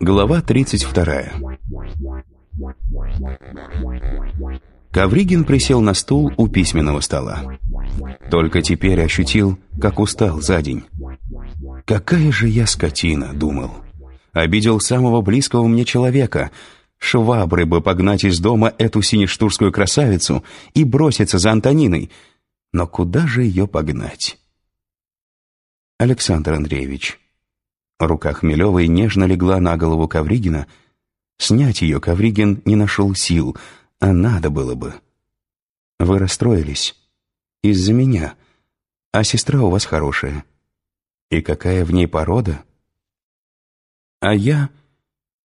Глава 32 Ковригин присел на стул у письменного стола. Только теперь ощутил, как устал за день. «Какая же я скотина!» — думал. «Обидел самого близкого мне человека. Швабры бы погнать из дома эту синештурскую красавицу и броситься за Антониной. Но куда же ее погнать?» Александр Андреевич. Рука Хмелевой нежно легла на голову Ковригина. Снять ее Ковригин не нашел сил, а надо было бы. Вы расстроились. Из-за меня. А сестра у вас хорошая. И какая в ней порода? А я...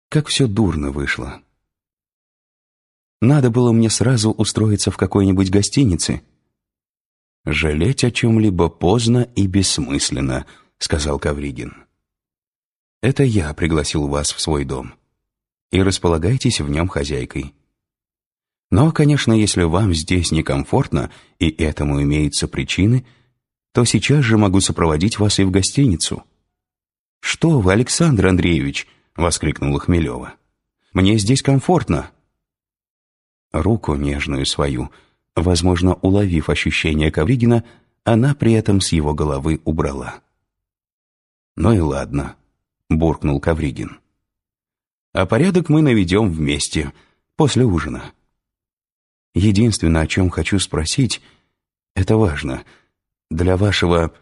Как все дурно вышло. Надо было мне сразу устроиться в какой-нибудь гостинице. «Жалеть о чем-либо поздно и бессмысленно», — сказал Кавригин. «Это я пригласил вас в свой дом. И располагайтесь в нем хозяйкой. Но, конечно, если вам здесь некомфортно, и этому имеются причины, то сейчас же могу сопроводить вас и в гостиницу». «Что вы, Александр Андреевич!» — воскликнула Хмелева. «Мне здесь комфортно». Руку нежную свою, возможно, уловив ощущение Ковригина, она при этом с его головы убрала. «Ну и ладно», — буркнул Ковригин. «А порядок мы наведем вместе, после ужина». Единственное, о чем хочу спросить, это важно. Для вашего,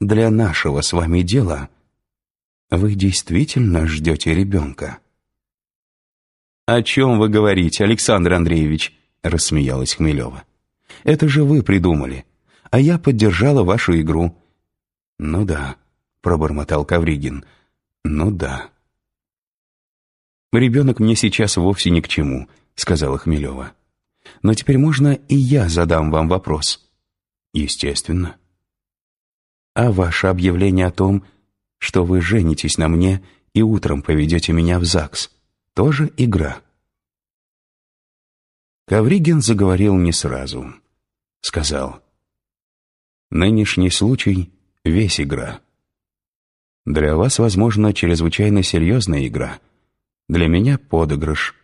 для нашего с вами дела вы действительно ждете ребенка?» «О чем вы говорите, Александр Андреевич?» — рассмеялась Хмелева. «Это же вы придумали, а я поддержала вашу игру». «Ну да», — пробормотал Кавригин. «Ну да». «Ребенок мне сейчас вовсе ни к чему», — сказала Хмелева. Но теперь можно и я задам вам вопрос. Естественно. А ваше объявление о том, что вы женитесь на мне и утром поведете меня в ЗАГС, тоже игра? Ковригин заговорил не сразу. Сказал, «Нынешний случай — весь игра. Для вас, возможно, чрезвычайно серьезная игра. Для меня — подыгрыш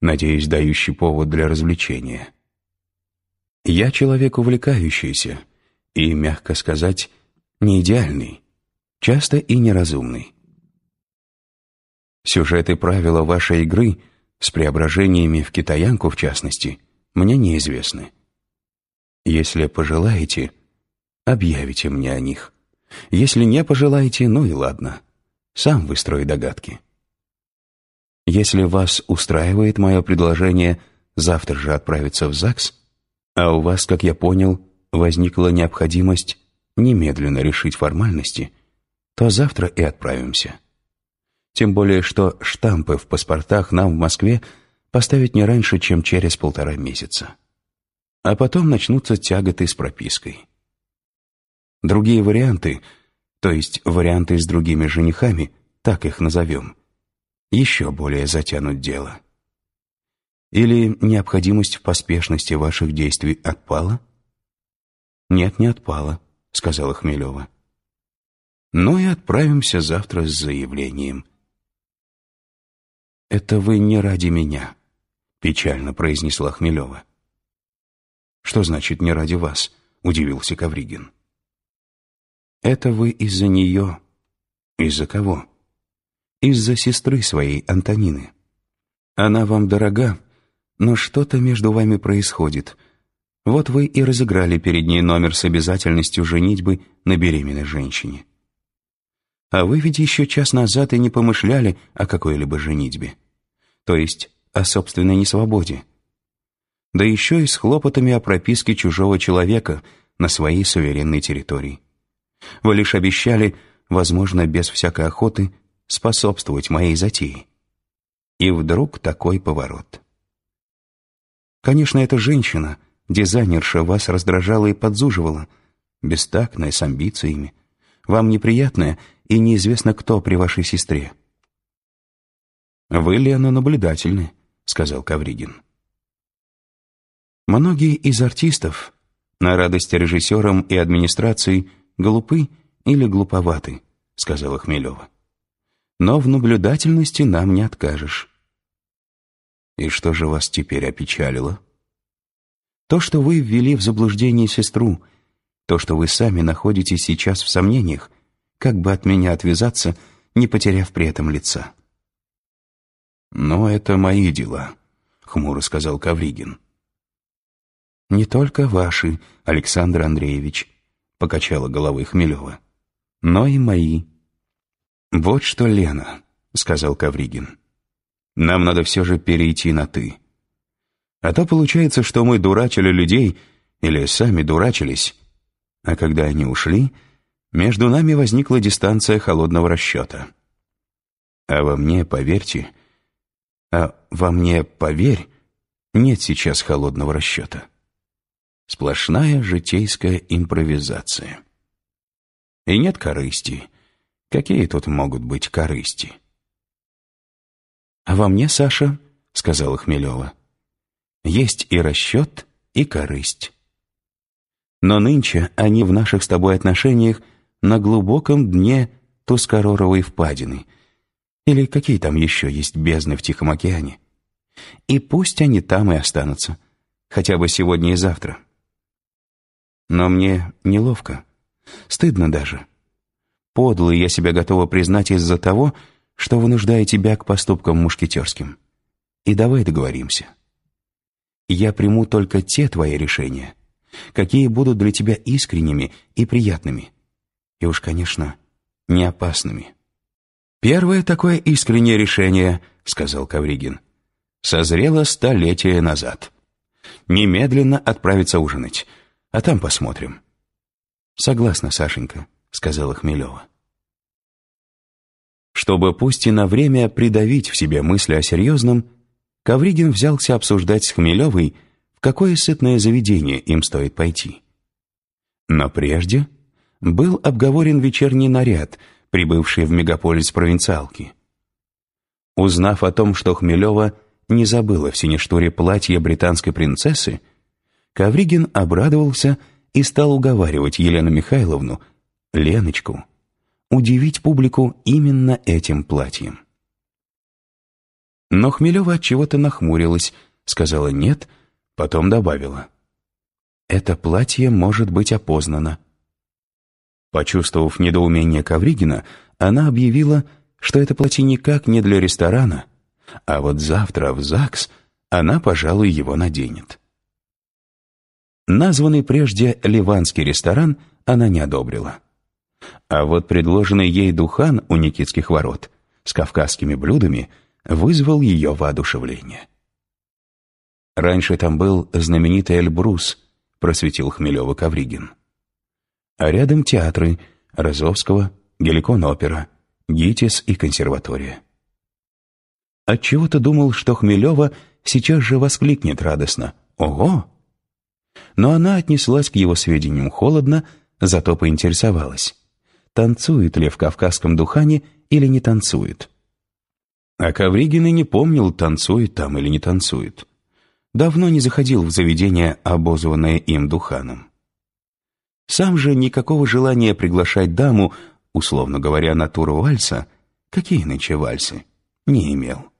надеюсь, дающий повод для развлечения. Я человек увлекающийся и, мягко сказать, не идеальный, часто и неразумный. Сюжеты правила вашей игры с преображениями в китаянку, в частности, мне неизвестны. Если пожелаете, объявите мне о них. Если не пожелаете, ну и ладно. Сам выстрой догадки. Если вас устраивает мое предложение завтра же отправиться в ЗАГС, а у вас, как я понял, возникла необходимость немедленно решить формальности, то завтра и отправимся. Тем более, что штампы в паспортах нам в Москве поставить не раньше, чем через полтора месяца. А потом начнутся тяготы с пропиской. Другие варианты, то есть варианты с другими женихами, так их назовем, еще более затянуть дело. Или необходимость в поспешности ваших действий отпала? Нет, не отпала, сказала Хмелева. Ну и отправимся завтра с заявлением. Это вы не ради меня, печально произнесла Хмелева. Что значит не ради вас? удивился Кавригин. Это вы из-за нее. Из-за кого? из-за сестры своей, Антонины. Она вам дорога, но что-то между вами происходит. Вот вы и разыграли перед ней номер с обязательностью женитьбы на беременной женщине. А вы ведь еще час назад и не помышляли о какой-либо женитьбе. То есть о собственной несвободе. Да еще и с хлопотами о прописке чужого человека на своей суверенной территории. Вы лишь обещали, возможно, без всякой охоты, способствовать моей затее. И вдруг такой поворот. Конечно, эта женщина, дизайнерша, вас раздражала и подзуживала, бестактная, с амбициями, вам неприятная и неизвестно кто при вашей сестре. «Вы, Лена, наблюдательны», — сказал Кавригин. Многие из артистов, на радость режиссерам и администрации, глупы или глуповаты, сказала Хмелева. Но в наблюдательности нам не откажешь. И что же вас теперь опечалило? То, что вы ввели в заблуждение сестру, то, что вы сами находитесь сейчас в сомнениях, как бы от меня отвязаться, не потеряв при этом лица. «Но это мои дела», — хмуро сказал Кавригин. «Не только ваши, Александр Андреевич», — покачала головой Хмелева, — «но и мои». «Вот что, Лена», — сказал Кавригин, — «нам надо все же перейти на «ты». А то получается, что мы дурачили людей или сами дурачились, а когда они ушли, между нами возникла дистанция холодного расчета. А во мне, поверьте, а во мне, поверь, нет сейчас холодного расчета. Сплошная житейская импровизация. И нет корысти. Какие тут могут быть корысти? «А во мне, Саша, — сказала Хмелева, — есть и расчет, и корысть. Но нынче они в наших с тобой отношениях на глубоком дне Тускароровой впадины — или какие там еще есть бездны в Тихом океане? И пусть они там и останутся. Хотя бы сегодня и завтра. Но мне неловко. Стыдно даже. Подло я себя готова признать из-за того, что вынуждаю тебя к поступкам мушкетерским. И давай договоримся. Я приму только те твои решения, какие будут для тебя искренними и приятными. И уж, конечно, не опасными. «Первое такое искреннее решение, — сказал Кавригин, — созрело столетия назад. Немедленно отправиться ужинать, а там посмотрим». «Согласна, Сашенька», — сказала Хмелева. Чтобы пусть и на время придавить в себе мысли о серьезном, Ковригин взялся обсуждать с Хмелевой, в какое сытное заведение им стоит пойти. Но прежде был обговорен вечерний наряд — прибывшие в мегаполис провинциалки. Узнав о том, что Хмелева не забыла в Синештуре платье британской принцессы, Ковригин обрадовался и стал уговаривать Елену Михайловну, Леночку, удивить публику именно этим платьем. Но Хмелева от чего-то нахмурилась, сказала «нет», потом добавила «Это платье может быть опознано». Почувствовав недоумение Ковригина, она объявила, что это платье никак не для ресторана, а вот завтра в ЗАГС она, пожалуй, его наденет. Названный прежде ливанский ресторан она не одобрила. А вот предложенный ей духан у Никитских ворот с кавказскими блюдами вызвал ее воодушевление. Раньше там был знаменитый Эльбрус, просветил Хмелева Ковригин а рядом театры Розовского, Геликон-опера, ГИТИС и консерватория. Отчего-то думал, что Хмелева сейчас же воскликнет радостно «Ого!». Но она отнеслась к его сведениям холодно, зато поинтересовалась, танцует ли в кавказском духане или не танцует. А Ковригин и не помнил, танцует там или не танцует. Давно не заходил в заведение, обозванное им духаном. Сам же никакого желания приглашать даму, условно говоря, натуру вальса, какие нынче вальсы, не имел.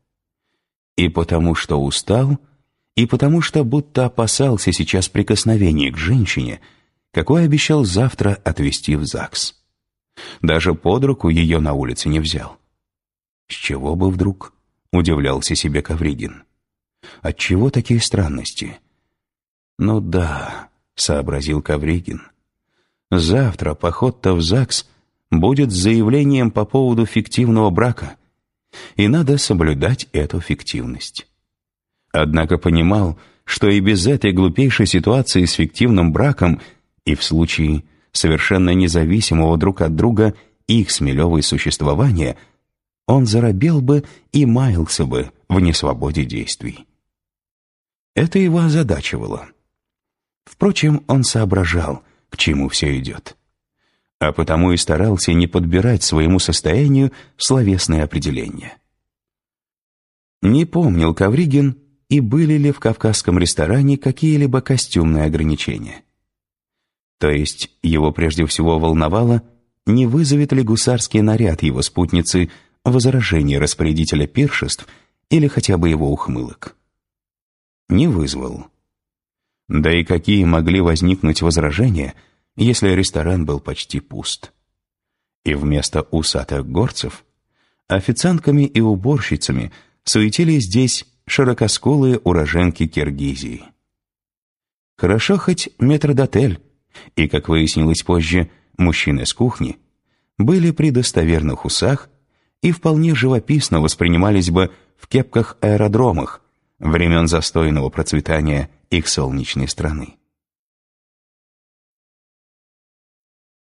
И потому что устал, и потому что будто опасался сейчас прикосновения к женщине, какой обещал завтра отвезти в ЗАГС. Даже под руку ее на улице не взял. С чего бы вдруг, удивлялся себе Ковригин. Отчего такие странности? Ну да, сообразил Ковригин. Завтра поход-то в ЗАГС будет с заявлением по поводу фиктивного брака, и надо соблюдать эту фиктивность. Однако понимал, что и без этой глупейшей ситуации с фиктивным браком и в случае совершенно независимого друг от друга их смелевое существования он заробел бы и маялся бы в несвободе действий. Это его озадачивало. Впрочем, он соображал, к чему все идет. А потому и старался не подбирать своему состоянию словесное определение. Не помнил Ковригин, и были ли в кавказском ресторане какие-либо костюмные ограничения. То есть его прежде всего волновало, не вызовет ли гусарский наряд его спутницы возражение распорядителя пиршеств или хотя бы его ухмылок. Не вызвал. Да и какие могли возникнуть возражения, если ресторан был почти пуст. И вместо усатых горцев официантками и уборщицами суетились здесь широкоскулые уроженки Киргизии. Хорошо хоть метрдотель, и, как выяснилось позже, мужчины с кухни, были при достоверных усах и вполне живописно воспринимались бы в кепках-аэродромах времен застойного процветания их солнечной страны.